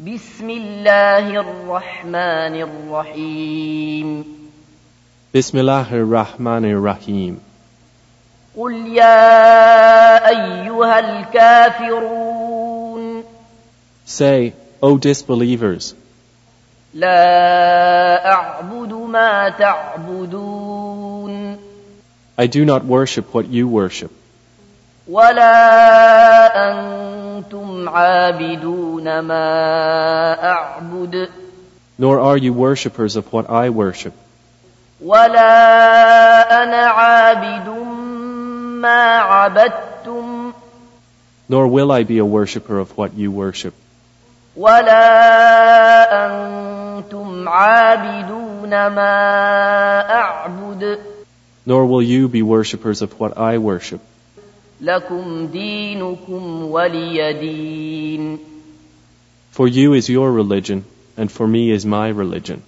بسم الله الرحمن الرحيم Bismillah ar-Rahman ar-Rahim. قل يا أيها الكافرون Say, O disbelievers, لا أعبد ما تعبدون I do not worship what you worship, ولا أنتم عابدون ما أعبد nor are you worshippers of what I worship, ولا أنا عابد ما عبدتم nor will I be a worshipper of what you worship, ولا أنتم عابدون ما أعبد nor will you be worshippers of what I worship. لكم دينكم ولي دين For you is your religion, and for me is my religion.